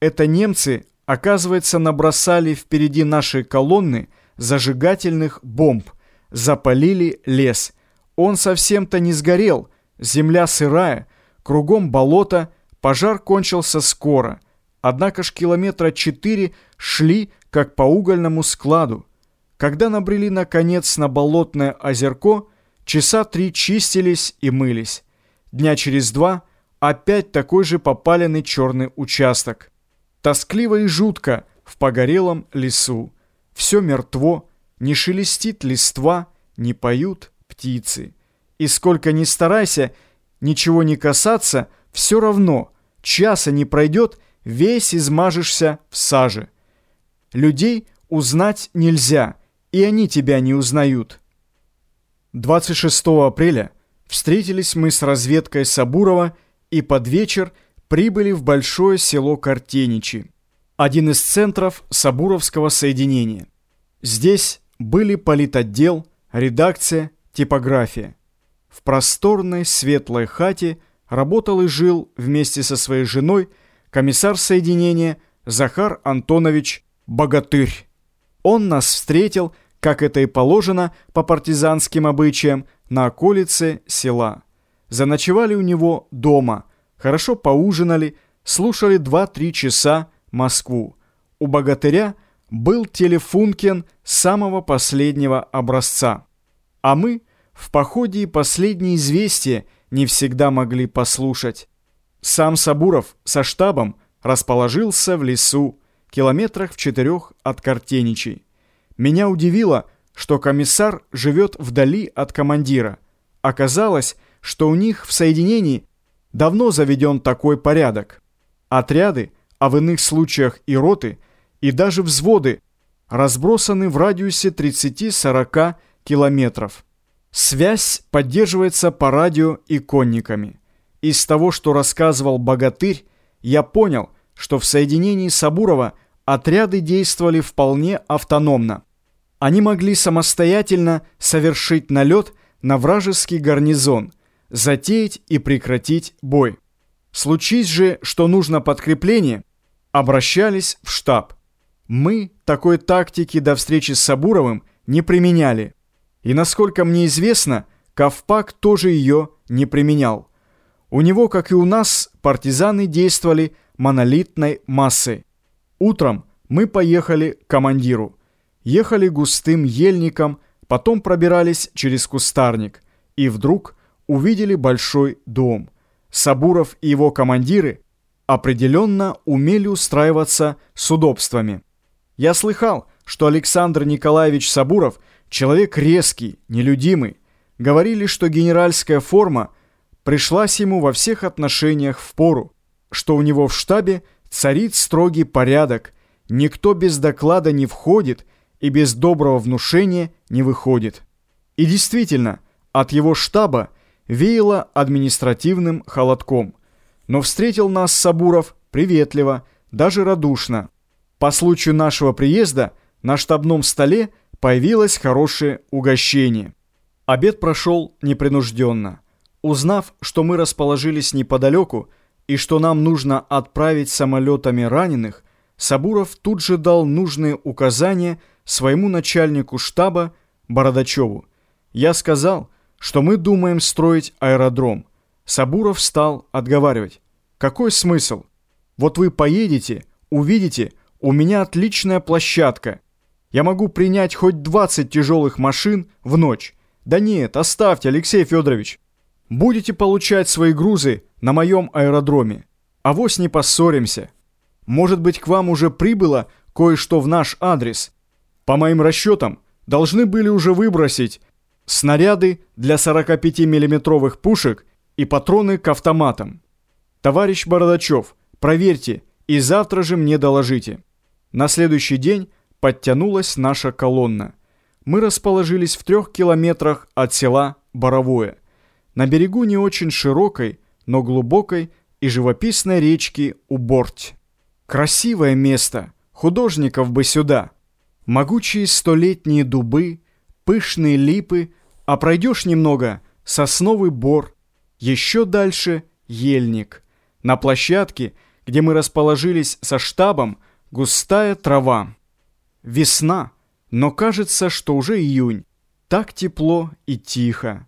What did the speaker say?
Это немцы, оказывается, набросали впереди нашей колонны зажигательных бомб, запалили лес. Он совсем-то не сгорел, земля сырая, кругом болото, пожар кончился скоро. Однако ж километра четыре шли, как по угольному складу. Когда набрели, наконец, на болотное озерко, часа три чистились и мылись. Дня через два опять такой же попаленный черный участок. Тоскливо и жутко в погорелом лесу. Все мертво, не шелестит листва, не поют птицы. И сколько ни старайся, ничего не касаться, все равно, часа не пройдет, весь измажешься в саже. Людей узнать нельзя, и они тебя не узнают. 26 апреля встретились мы с разведкой Сабурова и под вечер прибыли в большое село Картеничи, один из центров Сабуровского соединения. Здесь были политотдел, редакция, типография. В просторной светлой хате работал и жил вместе со своей женой комиссар соединения Захар Антонович Богатырь. Он нас встретил, как это и положено по партизанским обычаям, на околице села. Заночевали у него дома, хорошо поужинали, слушали 2-3 часа Москву. У богатыря был телефункен самого последнего образца. А мы в походе последние известия не всегда могли послушать. Сам Сабуров со штабом расположился в лесу, километрах в четырех от Картеничей. Меня удивило, что комиссар живет вдали от командира. Оказалось, что у них в соединении давно заведен такой порядок. Отряды, а в иных случаях и роты, и даже взводы разбросаны в радиусе 30-40 километров. Связь поддерживается по радио и конниками. Из того, что рассказывал богатырь, я понял, что в соединении Сабурова отряды действовали вполне автономно. Они могли самостоятельно совершить налет на вражеский гарнизон, затеять и прекратить бой. Случись же, что нужно подкрепление, обращались в штаб. Мы такой тактики до встречи с Сабуровым не применяли. И, насколько мне известно, Ковпак тоже ее не применял. У него, как и у нас, партизаны действовали монолитной массой. Утром мы поехали к командиру. Ехали густым ельником, потом пробирались через кустарник. И вдруг увидели большой дом. Сабуров и его командиры определенно умели устраиваться с удобствами. Я слыхал, что Александр Николаевич Сабуров человек резкий, нелюдимый. Говорили, что генеральская форма – пришлась ему во всех отношениях в пору, что у него в штабе царит строгий порядок, никто без доклада не входит и без доброго внушения не выходит. И действительно, от его штаба веяло административным холодком. Но встретил нас Сабуров приветливо, даже радушно. По случаю нашего приезда на штабном столе появилось хорошее угощение. Обед прошел непринужденно. Узнав, что мы расположились неподалеку и что нам нужно отправить самолетами раненых, Сабуров тут же дал нужные указания своему начальнику штаба Бородачеву. Я сказал, что мы думаем строить аэродром. Сабуров стал отговаривать. Какой смысл? Вот вы поедете, увидите, у меня отличная площадка. Я могу принять хоть 20 тяжелых машин в ночь. Да нет, оставьте, Алексей Федорович будете получать свои грузы на моем аэродроме. А вось не поссоримся. Может быть, к вам уже прибыло кое-что в наш адрес. По моим расчетам, должны были уже выбросить снаряды для 45-миллиметровых пушек и патроны к автоматам. Товарищ Бородачев, проверьте и завтра же мне доложите. На следующий день подтянулась наша колонна. Мы расположились в трех километрах от села Боровое на берегу не очень широкой, но глубокой и живописной речки Уборть. Красивое место, художников бы сюда. Могучие столетние дубы, пышные липы, а пройдешь немного — сосновый бор, еще дальше — ельник. На площадке, где мы расположились со штабом, густая трава. Весна, но кажется, что уже июнь. Так тепло и тихо.